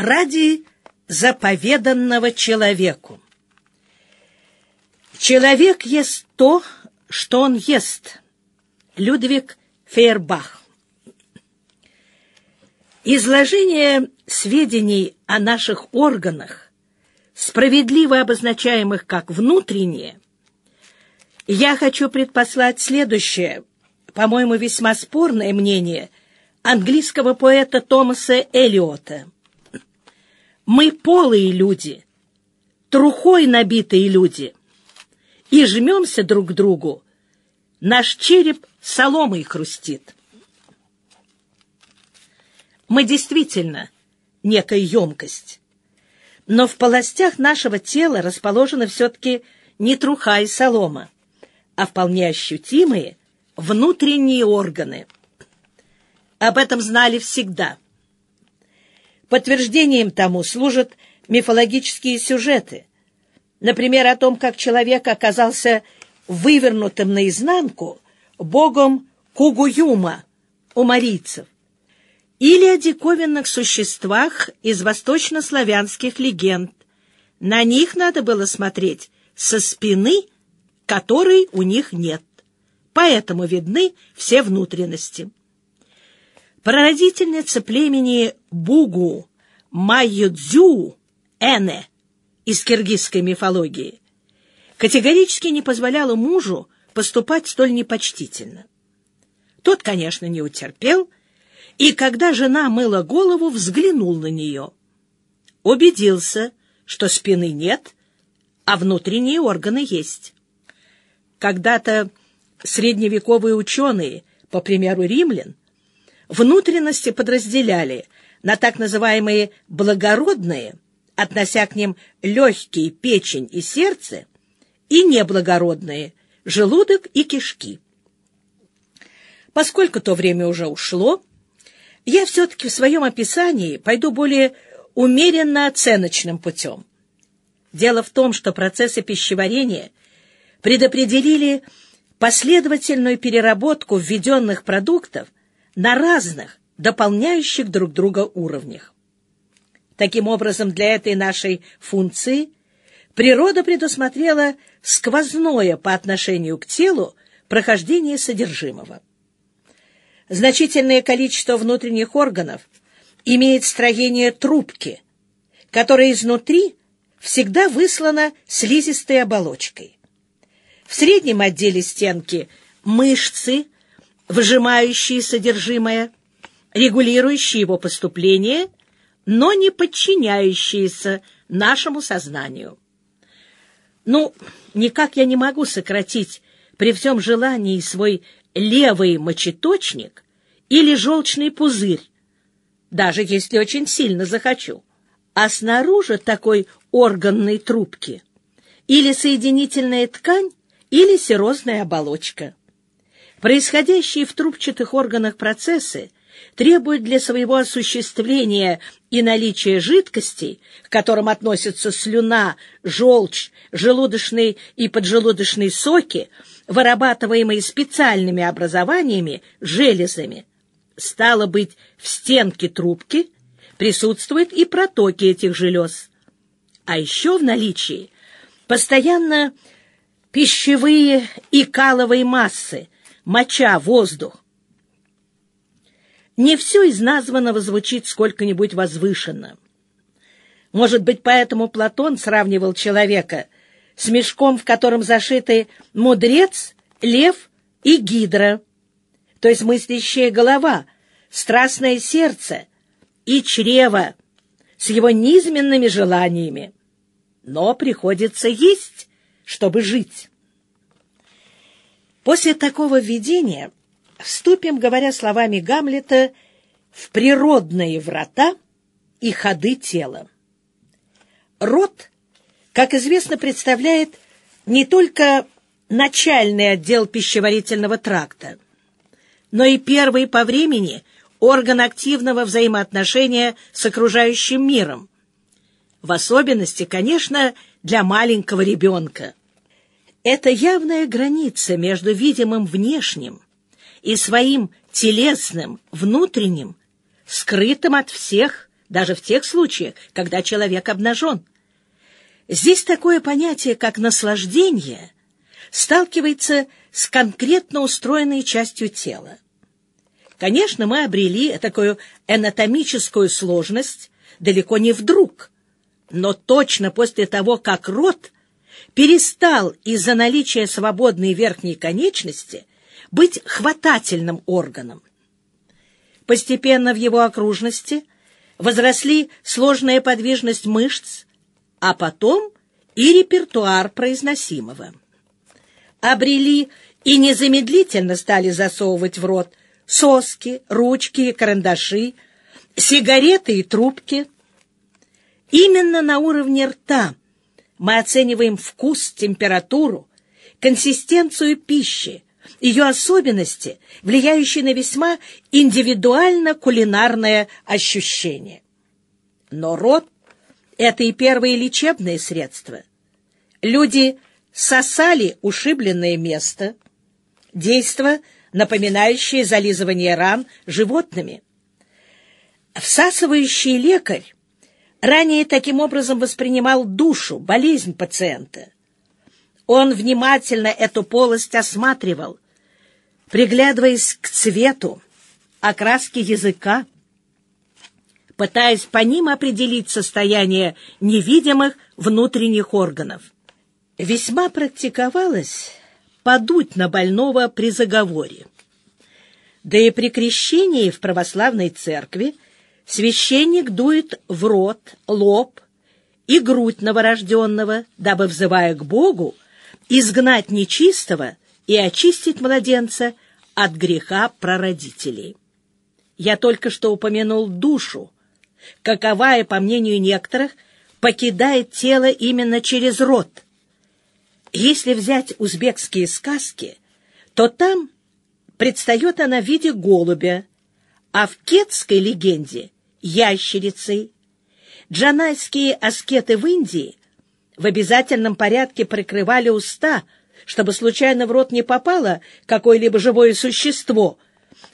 ради заповеданного человеку. Человек ест то, что он ест. Людвиг Фейербах. Изложение сведений о наших органах, справедливо обозначаемых как внутренние, я хочу предпослать следующее, по-моему, весьма спорное мнение английского поэта Томаса Элиота. Мы полые люди, трухой набитые люди, и жмемся друг к другу. Наш череп соломой хрустит. Мы действительно некая емкость, но в полостях нашего тела расположены все-таки не труха и солома, а вполне ощутимые внутренние органы. Об этом знали всегда – Подтверждением тому служат мифологические сюжеты. Например, о том, как человек оказался вывернутым наизнанку богом Кугуюма у марийцев. Или о диковинных существах из восточнославянских легенд. На них надо было смотреть со спины, которой у них нет. Поэтому видны все внутренности. Прародительница племени Бугу Майюдзю Эне из киргизской мифологии категорически не позволяла мужу поступать столь непочтительно. Тот, конечно, не утерпел, и когда жена мыла голову, взглянул на нее. Убедился, что спины нет, а внутренние органы есть. Когда-то средневековые ученые, по примеру римлян, Внутренности подразделяли на так называемые «благородные», относя к ним легкие, печень и сердце, и неблагородные – желудок и кишки. Поскольку то время уже ушло, я все-таки в своем описании пойду более умеренно оценочным путем. Дело в том, что процессы пищеварения предопределили последовательную переработку введенных продуктов – на разных, дополняющих друг друга уровнях. Таким образом, для этой нашей функции природа предусмотрела сквозное по отношению к телу прохождение содержимого. Значительное количество внутренних органов имеет строение трубки, которая изнутри всегда выслана слизистой оболочкой. В среднем отделе стенки мышцы – выжимающие содержимое, регулирующие его поступление, но не подчиняющиеся нашему сознанию. Ну, никак я не могу сократить при всем желании свой левый мочеточник или желчный пузырь, даже если очень сильно захочу. А снаружи такой органной трубки или соединительная ткань, или серозная оболочка. Происходящие в трубчатых органах процессы требуют для своего осуществления и наличия жидкостей, к которым относятся слюна, желчь, желудочные и поджелудочные соки, вырабатываемые специальными образованиями, железами. Стало быть, в стенке трубки присутствуют и протоки этих желез. А еще в наличии постоянно пищевые и каловые массы, моча, воздух. Не все из названного звучит сколько-нибудь возвышенно. Может быть, поэтому Платон сравнивал человека с мешком, в котором зашиты мудрец, лев и гидра, то есть мыслящая голова, страстное сердце и чрево с его низменными желаниями. Но приходится есть, чтобы жить. После такого введения вступим, говоря словами Гамлета, в природные врата и ходы тела. Рот, как известно, представляет не только начальный отдел пищеварительного тракта, но и первый по времени орган активного взаимоотношения с окружающим миром, в особенности, конечно, для маленького ребенка. Это явная граница между видимым внешним и своим телесным внутренним, скрытым от всех даже в тех случаях, когда человек обнажен. Здесь такое понятие, как наслаждение, сталкивается с конкретно устроенной частью тела. Конечно, мы обрели такую анатомическую сложность далеко не вдруг, но точно после того, как рот перестал из-за наличия свободной верхней конечности быть хватательным органом. Постепенно в его окружности возросли сложная подвижность мышц, а потом и репертуар произносимого. Обрели и незамедлительно стали засовывать в рот соски, ручки и карандаши, сигареты и трубки. Именно на уровне рта мы оцениваем вкус, температуру, консистенцию пищи, ее особенности, влияющие на весьма индивидуально кулинарное ощущение. Но рот — это и первые лечебные средства. Люди сосали ушибленное место, действо, напоминающее зализывание ран животными. Всасывающий лекарь ранее таким образом воспринимал душу, болезнь пациента. Он внимательно эту полость осматривал, приглядываясь к цвету, окраске языка, пытаясь по ним определить состояние невидимых внутренних органов. Весьма практиковалось подуть на больного при заговоре. Да и при крещении в православной церкви священник дует в рот, лоб и грудь новорожденного, дабы, взывая к Богу, изгнать нечистого и очистить младенца от греха прародителей. Я только что упомянул душу, каковая, по мнению некоторых, покидает тело именно через рот. Если взять узбекские сказки, то там предстает она в виде голубя, а в кетской легенде — ящерицей. Джанайские аскеты в Индии в обязательном порядке прикрывали уста, чтобы случайно в рот не попало какое-либо живое существо,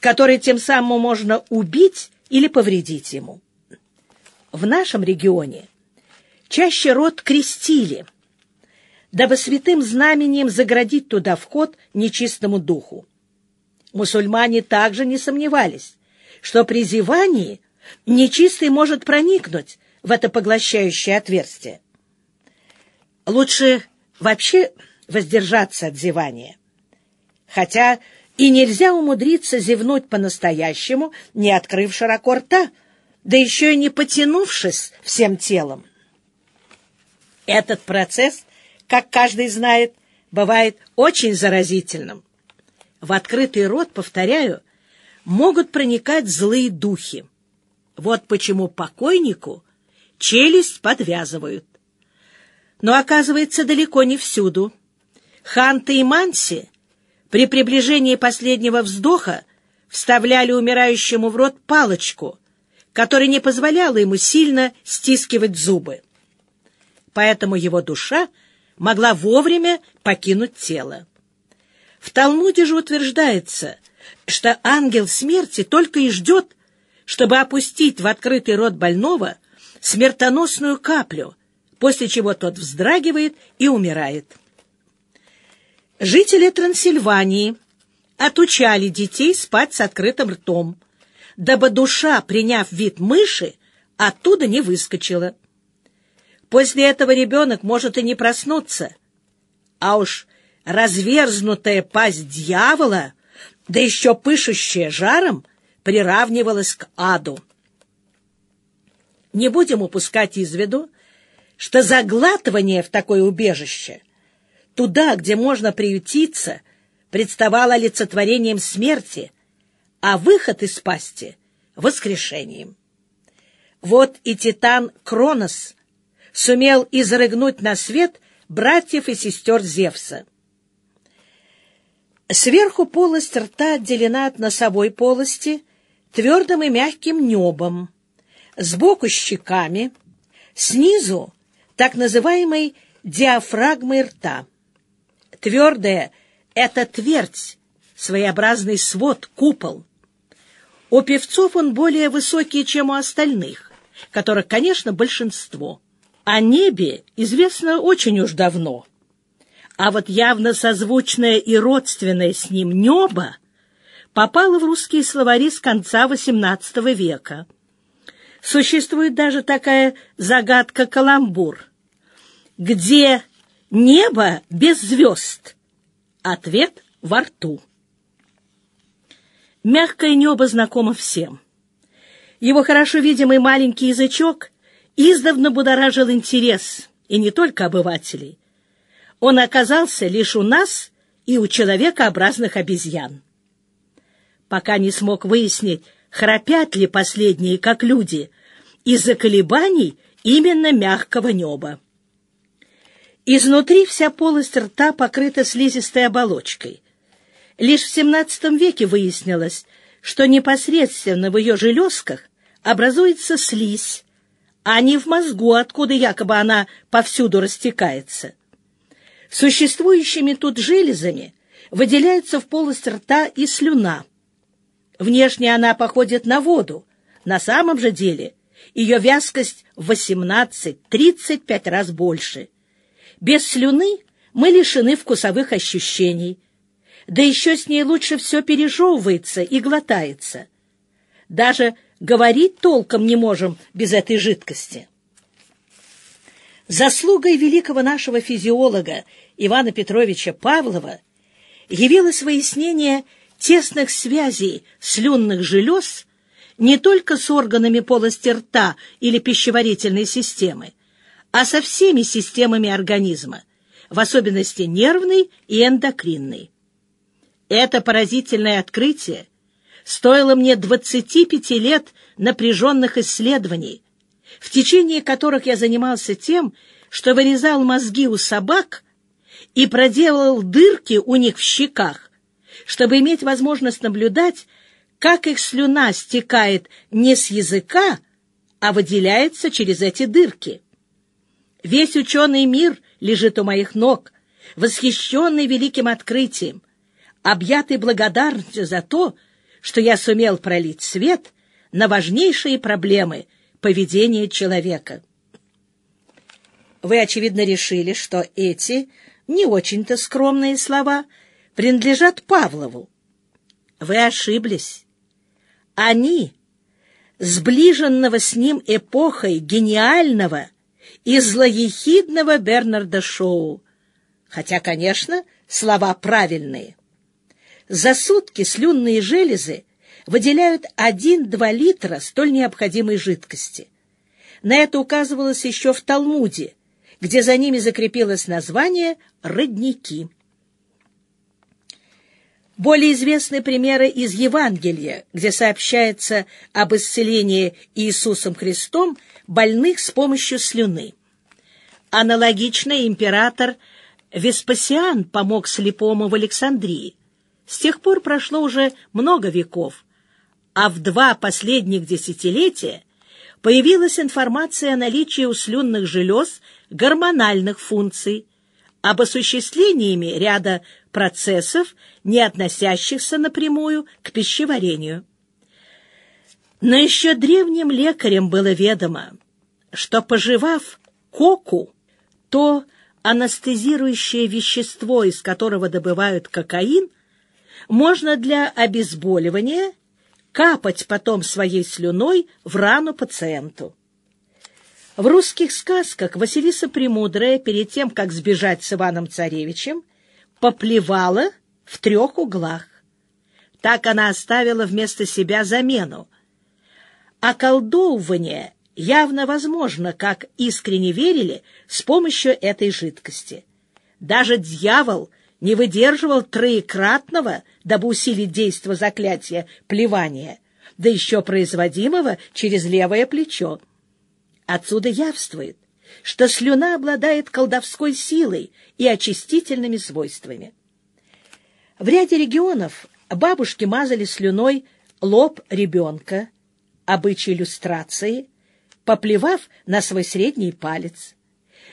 которое тем самым можно убить или повредить ему. В нашем регионе чаще рот крестили, дабы святым знамением заградить туда вход нечистому духу. Мусульмане также не сомневались, что при зевании нечистый может проникнуть в это поглощающее отверстие. Лучше вообще воздержаться от зевания. Хотя и нельзя умудриться зевнуть по-настоящему, не открыв широко рта, да еще и не потянувшись всем телом. Этот процесс, как каждый знает, бывает очень заразительным. В открытый рот, повторяю, могут проникать злые духи. Вот почему покойнику челюсть подвязывают. Но оказывается далеко не всюду. Ханты и Манси при приближении последнего вздоха вставляли умирающему в рот палочку, которая не позволяла ему сильно стискивать зубы. Поэтому его душа могла вовремя покинуть тело. В Талмуде же утверждается, что ангел смерти только и ждет, чтобы опустить в открытый рот больного смертоносную каплю, после чего тот вздрагивает и умирает. Жители Трансильвании отучали детей спать с открытым ртом, дабы душа, приняв вид мыши, оттуда не выскочила. После этого ребенок может и не проснуться, а уж разверзнутая пасть дьявола, да еще пышущая жаром, приравнивалась к аду. Не будем упускать из виду, что заглатывание в такое убежище, туда, где можно приютиться, представало олицетворением смерти, а выход из пасти — воскрешением. Вот и титан Кронос сумел изрыгнуть на свет братьев и сестер Зевса. Сверху полость рта отделена от носовой полости твердым и мягким небом, сбоку щеками, снизу так называемой диафрагмой рта. Твердая — это твердь, своеобразный свод, купол. У певцов он более высокий, чем у остальных, которых, конечно, большинство. О небе известно очень уж давно. А вот явно созвучное и родственное с ним небо попало в русские словари с конца XVIII века. Существует даже такая загадка-каламбур. Где небо без звезд? Ответ во рту. Мягкое небо знакомо всем. Его хорошо видимый маленький язычок издавна будоражил интерес, и не только обывателей. Он оказался лишь у нас и у человекообразных обезьян. Пока не смог выяснить, храпят ли последние, как люди, из-за колебаний именно мягкого неба. Изнутри вся полость рта покрыта слизистой оболочкой. Лишь в XVII веке выяснилось, что непосредственно в ее железках образуется слизь, а не в мозгу, откуда якобы она повсюду растекается. Существующими тут железами выделяется в полость рта и слюна. Внешне она походит на воду, на самом же деле ее вязкость в 18-35 раз больше. Без слюны мы лишены вкусовых ощущений, да еще с ней лучше все пережевывается и глотается. Даже говорить толком не можем без этой жидкости. Заслугой великого нашего физиолога Ивана Петровича Павлова явилось выяснение тесных связей слюнных желез не только с органами полости рта или пищеварительной системы, а со всеми системами организма, в особенности нервной и эндокринной. Это поразительное открытие стоило мне 25 лет напряженных исследований, в течение которых я занимался тем, что вырезал мозги у собак и проделал дырки у них в щеках, чтобы иметь возможность наблюдать, как их слюна стекает не с языка, а выделяется через эти дырки. Весь ученый мир лежит у моих ног, восхищенный великим открытием, объятый благодарностью за то, что я сумел пролить свет на важнейшие проблемы поведения человека. Вы, очевидно, решили, что эти не очень-то скромные слова принадлежат Павлову. Вы ошиблись. Они, сближенного с ним эпохой гениального и злоехидного Бернарда Шоу, хотя, конечно, слова правильные. За сутки слюнные железы выделяют 1-2 литра столь необходимой жидкости. На это указывалось еще в Талмуде, где за ними закрепилось название «родники». Более известны примеры из Евангелия, где сообщается об исцелении Иисусом Христом больных с помощью слюны. Аналогично император Веспасиан помог слепому в Александрии. С тех пор прошло уже много веков, а в два последних десятилетия появилась информация о наличии у слюнных желез гормональных функций, об осуществлении ряда процессов, не относящихся напрямую к пищеварению. Но еще древним лекарям было ведомо, что, пожевав коку, то анестезирующее вещество, из которого добывают кокаин, можно для обезболивания капать потом своей слюной в рану пациенту. В русских сказках Василиса Премудрая перед тем, как сбежать с Иваном Царевичем, поплевала в трех углах. Так она оставила вместо себя замену. Околдовывание явно возможно, как искренне верили, с помощью этой жидкости. Даже дьявол не выдерживал троекратного, дабы усилить действо заклятия, плевания, да еще производимого через левое плечо. Отсюда явствует, что слюна обладает колдовской силой и очистительными свойствами. В ряде регионов бабушки мазали слюной лоб ребенка, обычай иллюстрации, поплевав на свой средний палец.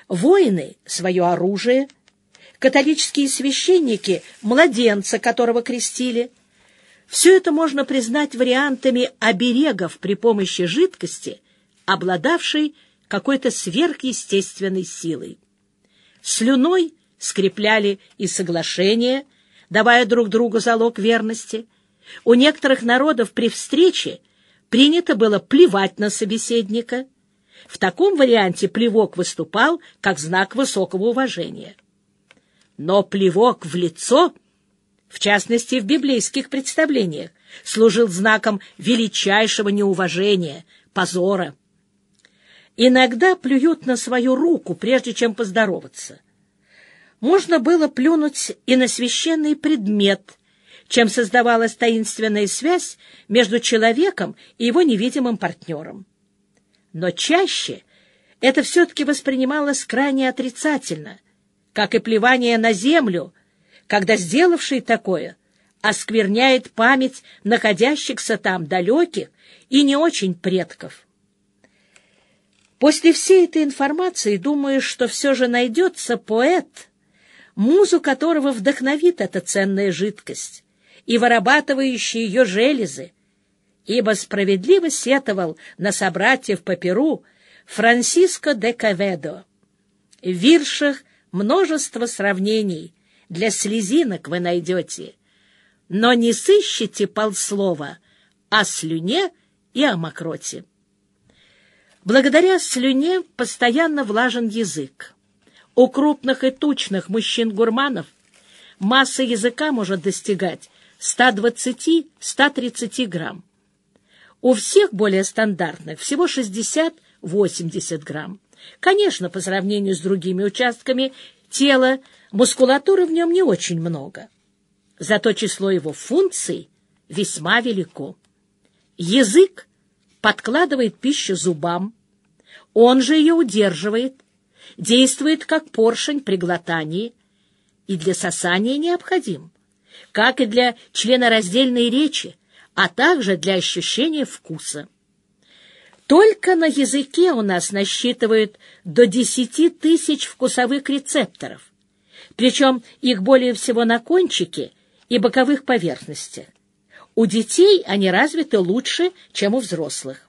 Воины — свое оружие, католические священники — младенца, которого крестили. Все это можно признать вариантами оберегов при помощи жидкости — обладавший какой-то сверхъестественной силой. Слюной скрепляли и соглашения, давая друг другу залог верности. У некоторых народов при встрече принято было плевать на собеседника. В таком варианте плевок выступал как знак высокого уважения. Но плевок в лицо, в частности в библейских представлениях, служил знаком величайшего неуважения, позора. Иногда плюют на свою руку, прежде чем поздороваться. Можно было плюнуть и на священный предмет, чем создавалась таинственная связь между человеком и его невидимым партнером. Но чаще это все-таки воспринималось крайне отрицательно, как и плевание на землю, когда сделавший такое оскверняет память находящихся там далеких и не очень предков. После всей этой информации думаю, что все же найдется поэт, музу которого вдохновит эта ценная жидкость и вырабатывающие ее железы, ибо справедливо сетовал на собратьев по Перу Франсиско де Каведо. В виршах множество сравнений, для слезинок вы найдете, но не сыщите полслова о слюне и о мокроте. Благодаря слюне постоянно влажен язык. У крупных и тучных мужчин-гурманов масса языка может достигать 120-130 грамм. У всех более стандартных всего 60-80 грамм. Конечно, по сравнению с другими участками тела, мускулатуры в нем не очень много. Зато число его функций весьма велико. Язык подкладывает пищу зубам, он же ее удерживает, действует как поршень при глотании и для сосания необходим, как и для членораздельной речи, а также для ощущения вкуса. Только на языке у нас насчитывают до 10 тысяч вкусовых рецепторов, причем их более всего на кончике и боковых поверхностях. У детей они развиты лучше, чем у взрослых.